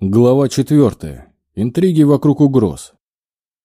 Глава 4. Интриги вокруг угроз.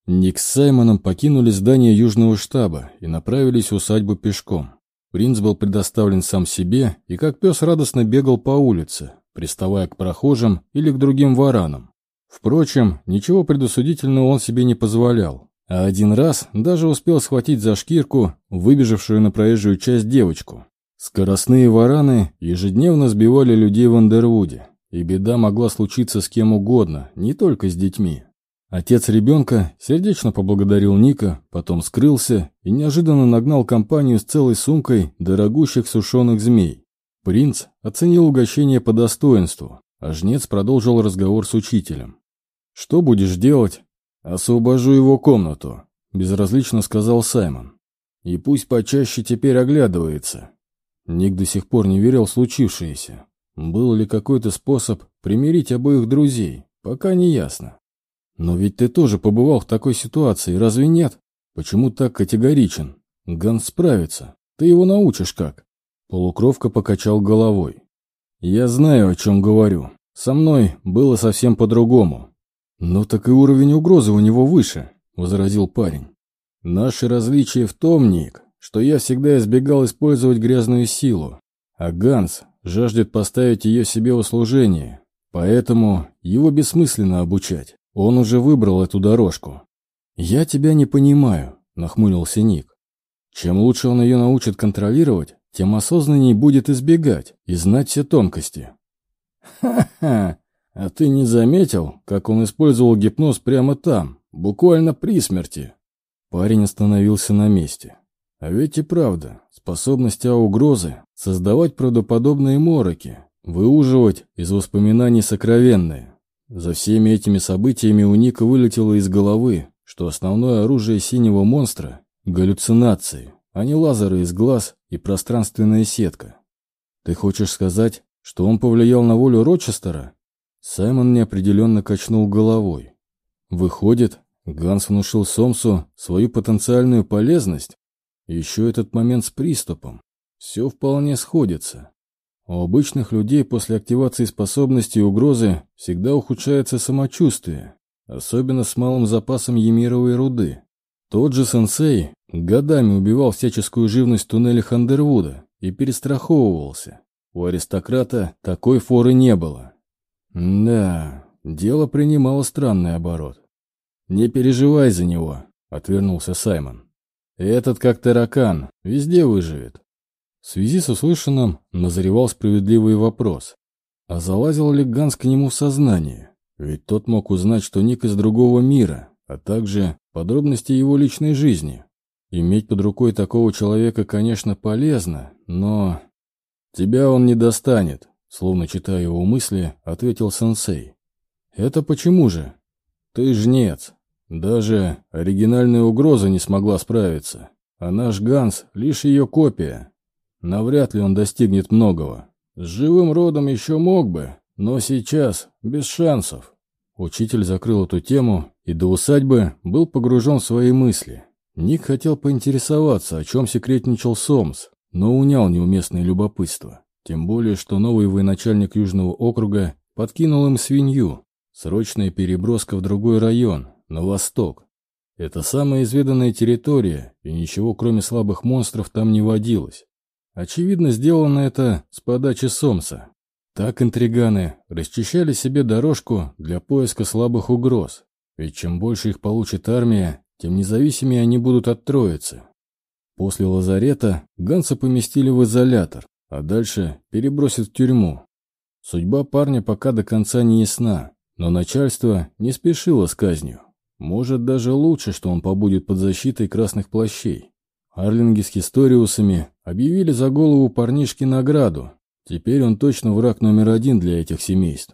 Ник с Саймоном покинули здание Южного штаба и направились в усадьбу пешком. Принц был предоставлен сам себе и как пес радостно бегал по улице, приставая к прохожим или к другим варанам. Впрочем, ничего предосудительного он себе не позволял, а один раз даже успел схватить за шкирку выбежавшую на проезжую часть девочку. Скоростные вараны ежедневно сбивали людей в Андервуде, и беда могла случиться с кем угодно, не только с детьми. Отец ребенка сердечно поблагодарил Ника, потом скрылся и неожиданно нагнал компанию с целой сумкой дорогущих сушеных змей. Принц оценил угощение по достоинству, а жнец продолжил разговор с учителем. «Что будешь делать?» «Освобожу его комнату», — безразлично сказал Саймон. «И пусть почаще теперь оглядывается». Ник до сих пор не верил в случившееся. Был ли какой-то способ примирить обоих друзей, пока не ясно. Но ведь ты тоже побывал в такой ситуации, разве нет? Почему так категоричен? Ганс справится. Ты его научишь как? Полукровка покачал головой. Я знаю, о чем говорю. Со мной было совсем по-другому. Ну так и уровень угрозы у него выше, возразил парень. Наши различия в том, Ник, что я всегда избегал использовать грязную силу, а Ганс жаждет поставить ее себе в услужение, поэтому его бессмысленно обучать. Он уже выбрал эту дорожку. «Я тебя не понимаю», — нахмурился Ник. «Чем лучше он ее научит контролировать, тем осознанней будет избегать и знать все тонкости». «Ха-ха! А ты не заметил, как он использовал гипноз прямо там, буквально при смерти?» Парень остановился на месте. А ведь и правда, способность А-угрозы создавать правдоподобные мороки, выуживать из воспоминаний сокровенные. За всеми этими событиями у Ника вылетело из головы, что основное оружие синего монстра — галлюцинации, а не лазеры из глаз и пространственная сетка. Ты хочешь сказать, что он повлиял на волю Рочестера? Саймон неопределенно качнул головой. Выходит, Ганс внушил Сомсу свою потенциальную полезность? Еще этот момент с приступом. Все вполне сходится. У обычных людей после активации способности и угрозы всегда ухудшается самочувствие, особенно с малым запасом емировой руды. Тот же сенсей годами убивал всяческую живность в туннелях Андервуда и перестраховывался. У аристократа такой форы не было. Да, дело принимало странный оборот. «Не переживай за него», — отвернулся Саймон. Этот, как таракан, везде выживет. В связи с услышанным назревал справедливый вопрос. А залазил ли Ганс к нему в сознание? Ведь тот мог узнать, что Ник из другого мира, а также подробности его личной жизни. Иметь под рукой такого человека, конечно, полезно, но... «Тебя он не достанет», — словно читая его мысли, ответил сенсей. «Это почему же?» «Ты жнец, даже оригинальная угроза не смогла справиться, а наш Ганс — лишь ее копия. Навряд ли он достигнет многого. С живым родом еще мог бы, но сейчас без шансов. Учитель закрыл эту тему и до усадьбы был погружен в свои мысли. Ник хотел поинтересоваться, о чем секретничал Сомс, но унял неуместное любопытство. Тем более, что новый военачальник Южного округа подкинул им свинью. Срочная переброска в другой район, на восток. Это самая изведанная территория, и ничего кроме слабых монстров там не водилось. Очевидно, сделано это с подачи Сомса. Так интриганы расчищали себе дорожку для поиска слабых угроз, ведь чем больше их получит армия, тем независимее они будут от троицы. После лазарета Ганса поместили в изолятор, а дальше перебросят в тюрьму. Судьба парня пока до конца не ясна, но начальство не спешило с казнью. Может, даже лучше, что он побудет под защитой красных плащей. Арлинги с Хисториусами объявили за голову парнишки награду. Теперь он точно враг номер один для этих семейств.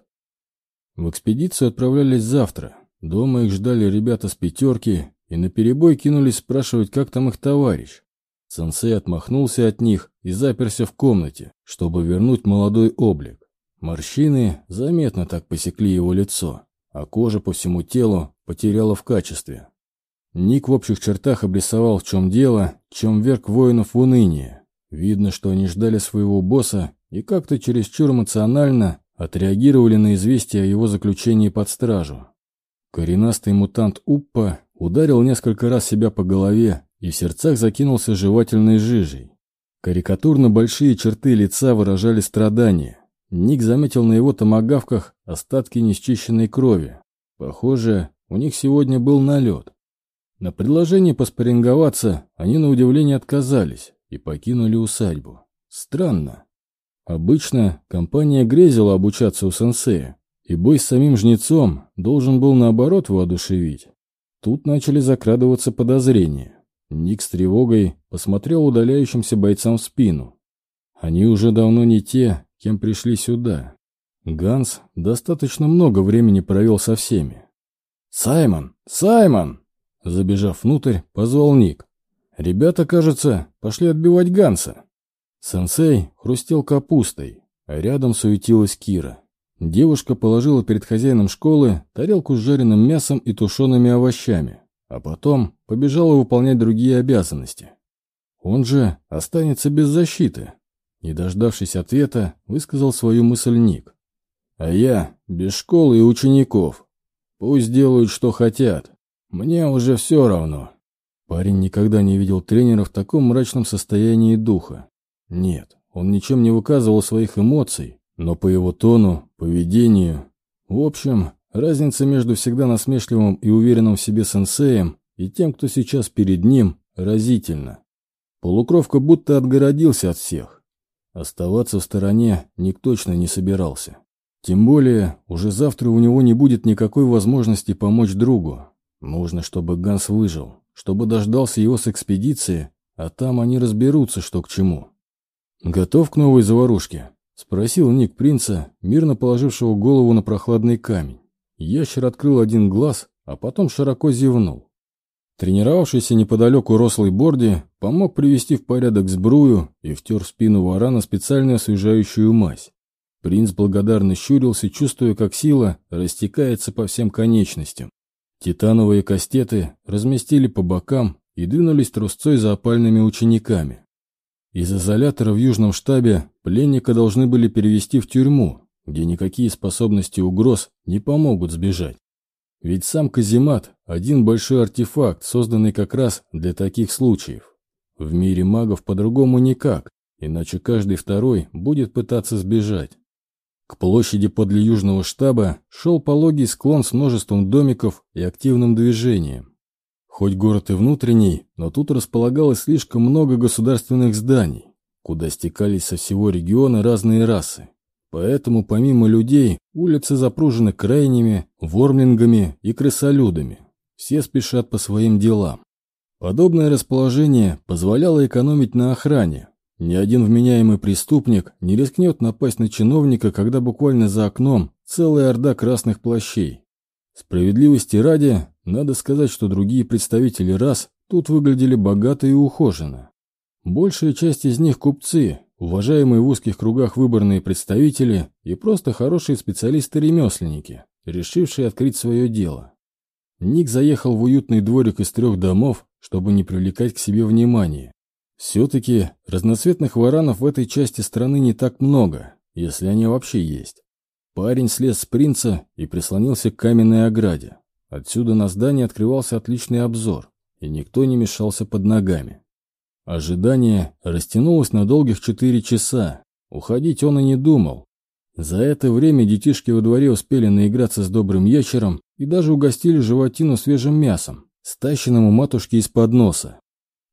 В экспедицию отправлялись завтра. Дома их ждали ребята с пятерки и наперебой кинулись спрашивать, как там их товарищ. Сенсей отмахнулся от них и заперся в комнате, чтобы вернуть молодой облик. Морщины заметно так посекли его лицо, а кожа по всему телу потеряла в качестве. Ник в общих чертах обрисовал, в чем дело, чем верг воинов в уныние. Видно, что они ждали своего босса и как-то чересчур эмоционально отреагировали на известие о его заключении под стражу. Коренастый мутант Уппа ударил несколько раз себя по голове и в сердцах закинулся жевательной жижей. Карикатурно большие черты лица выражали страдания. Ник заметил на его томогавках остатки несчищенной крови. Похоже, у них сегодня был налет. На предложение поспоринговаться они на удивление отказались и покинули усадьбу. Странно. Обычно компания грезила обучаться у сенсея, и бой с самим жнецом должен был наоборот воодушевить. Тут начали закрадываться подозрения. Ник с тревогой посмотрел удаляющимся бойцам в спину. Они уже давно не те, кем пришли сюда. Ганс достаточно много времени провел со всеми. «Саймон! Саймон!» Забежав внутрь, позвал Ник. Ребята, кажется, пошли отбивать Ганса. Сенсей хрустел капустой, а рядом суетилась Кира. Девушка положила перед хозяином школы тарелку с жареным мясом и тушеными овощами, а потом побежала выполнять другие обязанности. Он же останется без защиты. Не дождавшись ответа, высказал свою мысль Ник. А я без школы и учеников. Пусть делают, что хотят. Мне уже все равно. Парень никогда не видел тренера в таком мрачном состоянии духа. Нет, он ничем не выказывал своих эмоций, но по его тону, поведению... В общем, разница между всегда насмешливым и уверенным в себе сенсеем и тем, кто сейчас перед ним, разительна. Полукровка будто отгородился от всех. Оставаться в стороне Ник точно не собирался. Тем более, уже завтра у него не будет никакой возможности помочь другу. Нужно, чтобы Ганс выжил, чтобы дождался его с экспедиции, а там они разберутся, что к чему. «Готов к новой заварушке?» — спросил Ник принца, мирно положившего голову на прохладный камень. Ящер открыл один глаз, а потом широко зевнул. Тренировавшийся неподалеку рослый Борди помог привести в порядок сбрую и втер в спину варана специальную освежающую мазь. Принц благодарно щурился, чувствуя, как сила растекается по всем конечностям. Титановые кастеты разместили по бокам и двинулись трусцой за опальными учениками. Из изолятора в Южном штабе пленника должны были перевести в тюрьму, где никакие способности угроз не помогут сбежать. Ведь сам каземат – один большой артефакт, созданный как раз для таких случаев. В мире магов по-другому никак, иначе каждый второй будет пытаться сбежать. К площади подле Южного штаба шел пологий склон с множеством домиков и активным движением. Хоть город и внутренний, но тут располагалось слишком много государственных зданий, куда стекались со всего региона разные расы. Поэтому помимо людей улицы запружены крайними, вормлингами и крысолюдами. Все спешат по своим делам. Подобное расположение позволяло экономить на охране. Ни один вменяемый преступник не рискнет напасть на чиновника, когда буквально за окном целая орда красных плащей. Справедливости ради, надо сказать, что другие представители рас тут выглядели богато и ухоженно. Большая часть из них купцы, уважаемые в узких кругах выборные представители и просто хорошие специалисты-ремесленники, решившие открыть свое дело. Ник заехал в уютный дворик из трех домов, чтобы не привлекать к себе внимания. Все-таки разноцветных варанов в этой части страны не так много, если они вообще есть. Парень слез с принца и прислонился к каменной ограде. Отсюда на здание открывался отличный обзор, и никто не мешался под ногами. Ожидание растянулось на долгих четыре часа. Уходить он и не думал. За это время детишки во дворе успели наиграться с добрым ящером и даже угостили животину свежим мясом, стащенным у матушки из-под носа.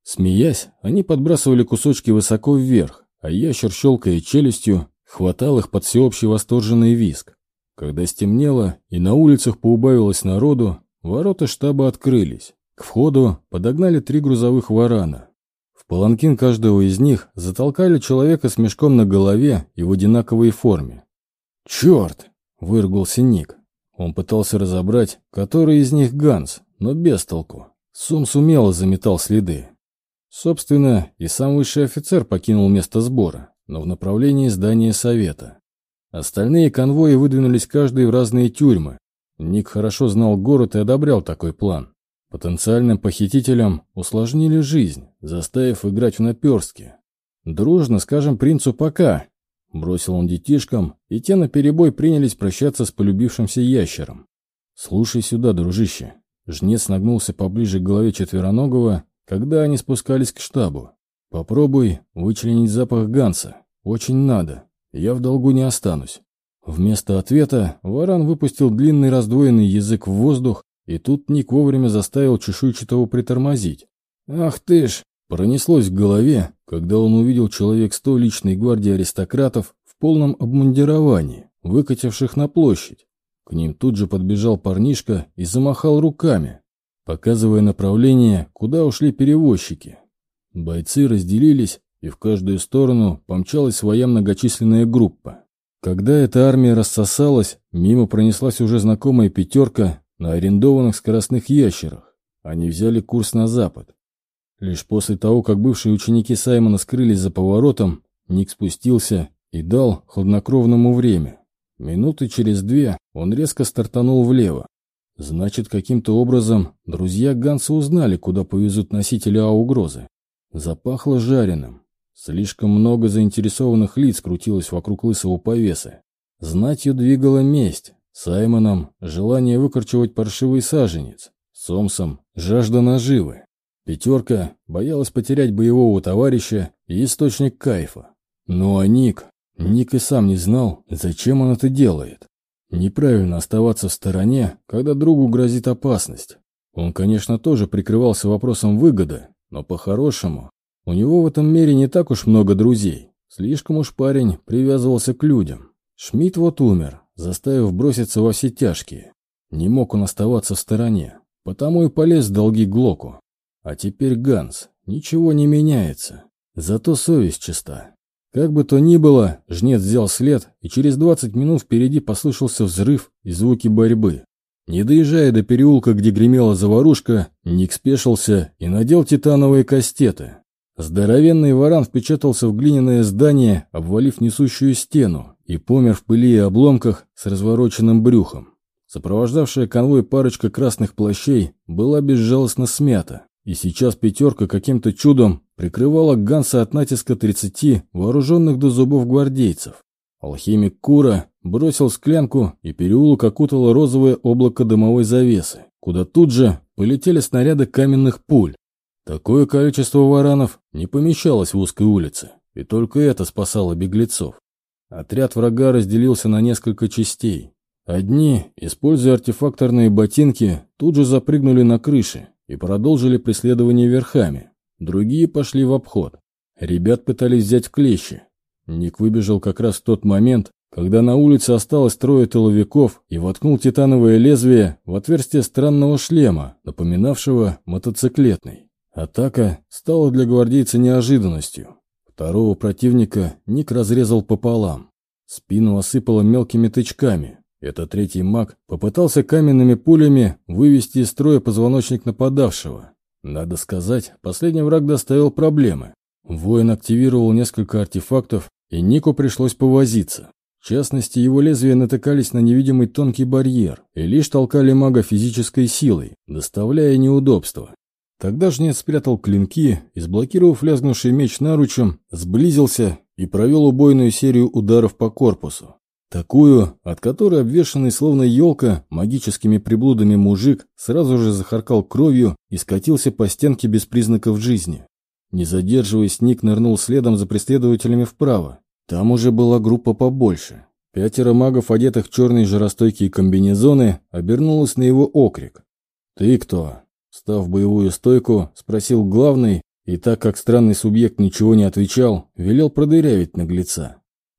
Смеясь, они подбрасывали кусочки высоко вверх, а ящер, щелкая челюстью, хватал их под всеобщий восторженный виск. Когда стемнело и на улицах поубавилось народу, ворота штаба открылись. К входу подогнали три грузовых варана. В паланкин каждого из них затолкали человека с мешком на голове и в одинаковой форме. «Черт!» — выругался Ник. Он пытался разобрать, который из них Ганс, но без толку. Сум сумело заметал следы. Собственно, и сам высший офицер покинул место сбора, но в направлении здания совета. Остальные конвои выдвинулись каждый в разные тюрьмы. Ник хорошо знал город и одобрял такой план. Потенциальным похитителям усложнили жизнь, заставив играть в наперстки. Дружно скажем принцу «пока». Бросил он детишкам, и те наперебой принялись прощаться с полюбившимся ящером. «Слушай сюда, дружище». Жнец нагнулся поближе к голове четвероногого, когда они спускались к штабу. «Попробуй вычленить запах Ганса. Очень надо. Я в долгу не останусь». Вместо ответа варан выпустил длинный раздвоенный язык в воздух, и тут Ник вовремя заставил чешуйчатого притормозить. «Ах ты ж!» Пронеслось в голове, когда он увидел человек сто личной гвардии аристократов в полном обмундировании, выкативших на площадь. К ним тут же подбежал парнишка и замахал руками, показывая направление, куда ушли перевозчики. Бойцы разделились, и в каждую сторону помчалась своя многочисленная группа. Когда эта армия рассосалась, мимо пронеслась уже знакомая пятерка на арендованных скоростных ящерах. Они взяли курс на запад. Лишь после того, как бывшие ученики Саймона скрылись за поворотом, Ник спустился и дал хладнокровному время. Минуты через две он резко стартанул влево. Значит, каким-то образом друзья Ганса узнали, куда повезут носители А-угрозы. Запахло жареным. Слишком много заинтересованных лиц крутилось вокруг лысого повеса. Знатью двигала месть, Саймоном – желание выкорчевать паршивый саженец, Сомсом – жажда наживы. Пятерка боялась потерять боевого товарища и источник кайфа. Ну а Ник... Ник и сам не знал, зачем он это делает. Неправильно оставаться в стороне, когда другу грозит опасность. Он, конечно, тоже прикрывался вопросом выгоды, но по-хорошему, у него в этом мире не так уж много друзей. Слишком уж парень привязывался к людям. Шмидт вот умер, заставив броситься во все тяжкие. Не мог он оставаться в стороне, потому и полез в долги Глоку. А теперь Ганс. Ничего не меняется. Зато совесть чиста. Как бы то ни было, жнец взял след, и через 20 минут впереди послышался взрыв и звуки борьбы. Не доезжая до переулка, где гремела заварушка, Ник спешился и надел титановые кастеты. Здоровенный варан впечатался в глиняное здание, обвалив несущую стену, и помер в пыли и обломках с развороченным брюхом. Сопровождавшая конвой парочка красных плащей была безжалостно смята. И сейчас пятерка каким-то чудом прикрывала Ганса от натиска 30 вооруженных до зубов гвардейцев. Алхимик Кура бросил склянку, и переулок окутало розовое облако дымовой завесы, куда тут же полетели снаряды каменных пуль. Такое количество варанов не помещалось в узкой улице, и только это спасало беглецов. Отряд врага разделился на несколько частей. Одни, используя артефакторные ботинки, тут же запрыгнули на крыши и продолжили преследование верхами. Другие пошли в обход. Ребят пытались взять клещи. Ник выбежал как раз в тот момент, когда на улице осталось трое тыловиков и воткнул титановое лезвие в отверстие странного шлема, напоминавшего мотоциклетный. Атака стала для гвардейца неожиданностью. Второго противника Ник разрезал пополам. Спину осыпало мелкими тычками, этот третий маг попытался каменными пулями вывести из строя позвоночник нападавшего. Надо сказать, последний враг доставил проблемы. Воин активировал несколько артефактов, и Нику пришлось повозиться. В частности, его лезвия натыкались на невидимый тонкий барьер и лишь толкали мага физической силой, доставляя неудобства. Тогда жнец спрятал клинки и, сблокировав лязгнувший меч наручем, сблизился и провел убойную серию ударов по корпусу. Такую, от которой обвешанный словно елка магическими приблудами мужик сразу же захаркал кровью и скатился по стенке без признаков жизни. Не задерживаясь, Ник нырнул следом за преследователями вправо. Там уже была группа побольше. Пятеро магов, одетых в черные жаростойкие комбинезоны, обернулось на его окрик. «Ты кто?» Став в боевую стойку, спросил главный, и так как странный субъект ничего не отвечал, велел продырявить наглеца.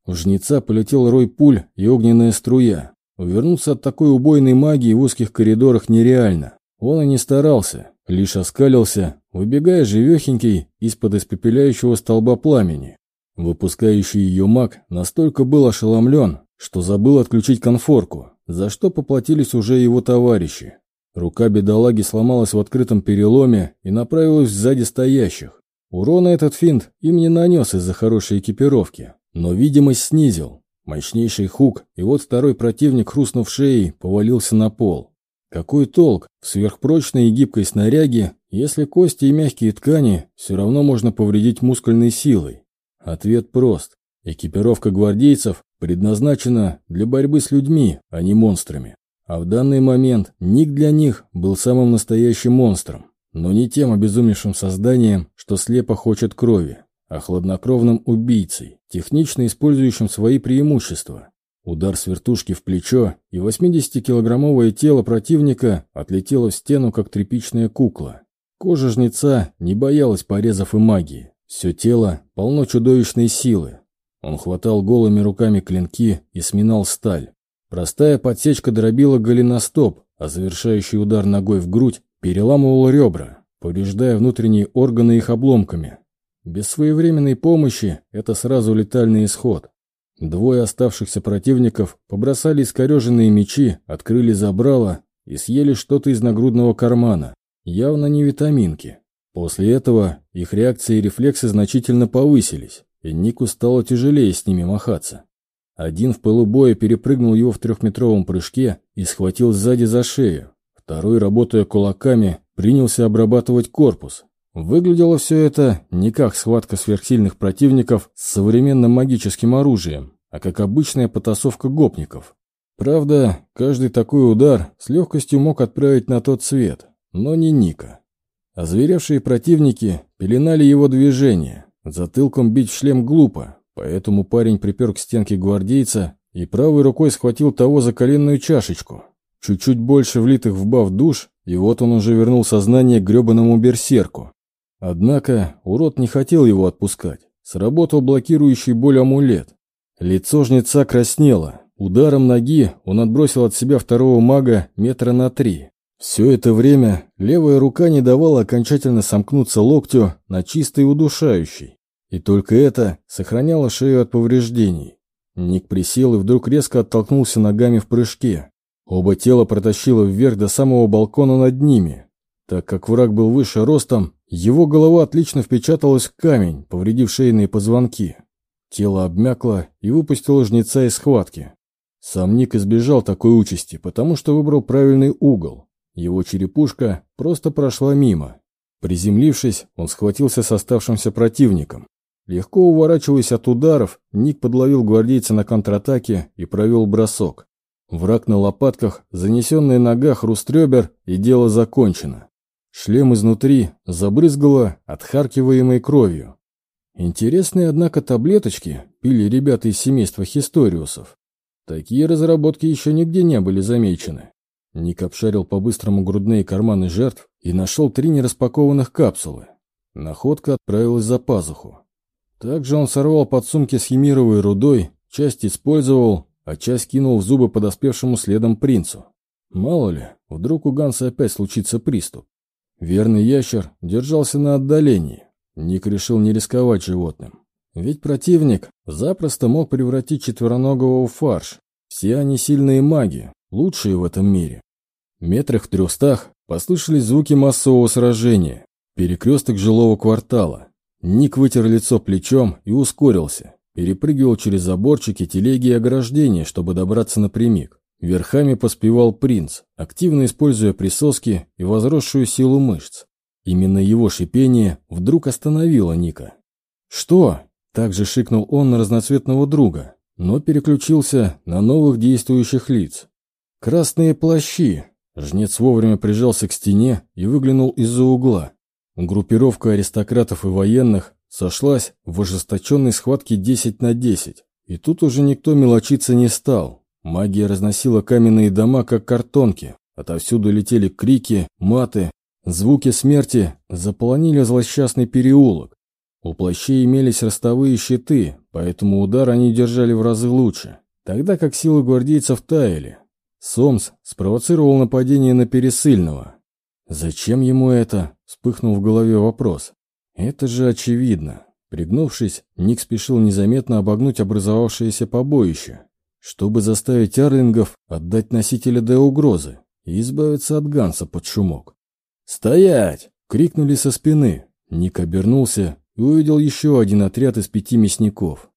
У жнеца полетел рой пуль и огненная струя. Увернуться от такой убойной магии в узких коридорах нереально. Он и не старался, лишь оскалился, выбегая живехенький из-под испепеляющего столба пламени. Выпускающий ее маг настолько был ошеломлен, что забыл отключить конфорку, за что поплатились уже его товарищи. Рука бедолаги сломалась в открытом переломе и направилась сзади стоящих. Урона этот финт им не нанес из-за хорошей экипировки, но видимость снизил. Мощнейший хук, и вот второй противник, хрустнув шеей, повалился на пол. Какой толк в сверхпрочной и гибкой снаряге, если кости и мягкие ткани все равно можно повредить мускульной силой? Ответ прост. Экипировка гвардейцев предназначена для борьбы с людьми, а не монстрами. А в данный момент Ник для них был самым настоящим монстром, но не тем обезумевшим созданием, что слепо хочет крови, а хладнокровным убийцей, технично использующим свои преимущества. Удар с вертушки в плечо, и 80-килограммовое тело противника отлетело в стену, как тряпичная кукла. Кожа жнеца не боялась порезов и магии. Все тело полно чудовищной силы, он хватал голыми руками клинки и сминал сталь. Простая подсечка дробила голеностоп, а завершающий удар ногой в грудь переламывал ребра, повреждая внутренние органы их обломками. Без своевременной помощи это сразу летальный исход. Двое оставшихся противников побросали искореженные мечи, открыли забрало и съели что-то из нагрудного кармана, явно не витаминки. После этого их реакции и рефлексы значительно повысились и Нику стало тяжелее с ними махаться. Один в пылу боя перепрыгнул его в трехметровом прыжке и схватил сзади за шею. Второй, работая кулаками, принялся обрабатывать корпус. Выглядело все это не как схватка сверхсильных противников с современным магическим оружием, а как обычная потасовка гопников. Правда, каждый такой удар с легкостью мог отправить на тот свет, но не Ника. Озверевшие противники пеленали его движения, Затылком бить в шлем глупо, поэтому парень припер к стенке гвардейца и правой рукой схватил того за коленную чашечку. Чуть-чуть больше влитых в баф душ, и вот он уже вернул сознание гребаному берсерку. Однако урод не хотел его отпускать. Сработал блокирующий боль амулет. Лицо жнеца краснело. Ударом ноги он отбросил от себя второго мага метра на три. Все это время левая рука не давала окончательно сомкнуться локтю на чистой удушающей. И только это сохраняло шею от повреждений. Ник присел и вдруг резко оттолкнулся ногами в прыжке. Оба тела протащило вверх до самого балкона над ними. Так как враг был выше ростом, его голова отлично впечаталась в камень, повредив шейные позвонки. Тело обмякло и выпустило жнеца из схватки. Сам Ник избежал такой участи, потому что выбрал правильный угол. Его черепушка просто прошла мимо. Приземлившись, он схватился с оставшимся противником. Легко уворачиваясь от ударов, Ник подловил гвардейца на контратаке и провел бросок. Враг на лопатках, занесенный нога хруст ребер, и дело закончено. Шлем изнутри забрызгало отхаркиваемой кровью. Интересные, однако, таблеточки пили ребята из семейства Хисториусов. Такие разработки еще нигде не были замечены. Ник обшарил по-быстрому грудные карманы жертв и нашел три нераспакованных капсулы. Находка отправилась за пазуху. Также он сорвал подсумки с химировой рудой, часть использовал, а часть кинул в зубы подоспевшему следом принцу. Мало ли, вдруг у Ганса опять случится приступ. Верный ящер держался на отдалении. Ник решил не рисковать животным. Ведь противник запросто мог превратить четвероногого в фарш. Все они сильные маги, лучшие в этом мире. Метрах в трехстах послышались звуки массового сражения. Перекресток жилого квартала. Ник вытер лицо плечом и ускорился. Перепрыгивал через заборчики, телеги и ограждения, чтобы добраться напрямик. Верхами поспевал принц, активно используя присоски и возросшую силу мышц. Именно его шипение вдруг остановило Ника. «Что?» – также шикнул он на разноцветного друга, но переключился на новых действующих лиц. «Красные плащи!» Жнец вовремя прижался к стене и выглянул из-за угла. Группировка аристократов и военных сошлась в ожесточенной схватке 10 на 10. И тут уже никто мелочиться не стал. Магия разносила каменные дома, как картонки. Отовсюду летели крики, маты. Звуки смерти заполонили злосчастный переулок. У плащей имелись ростовые щиты, поэтому удар они держали в разы лучше. Тогда как силы гвардейцев таяли. Сомс спровоцировал нападение на Пересыльного. Зачем ему это? Вспыхнул в голове вопрос. Это же очевидно. Пригнувшись, Ник спешил незаметно обогнуть образовавшееся побоище, чтобы заставить арлингов отдать носителя до угрозы и избавиться от Ганса под шумок. «Стоять!» — крикнули со спины. Ник обернулся и увидел еще один отряд из пяти мясников.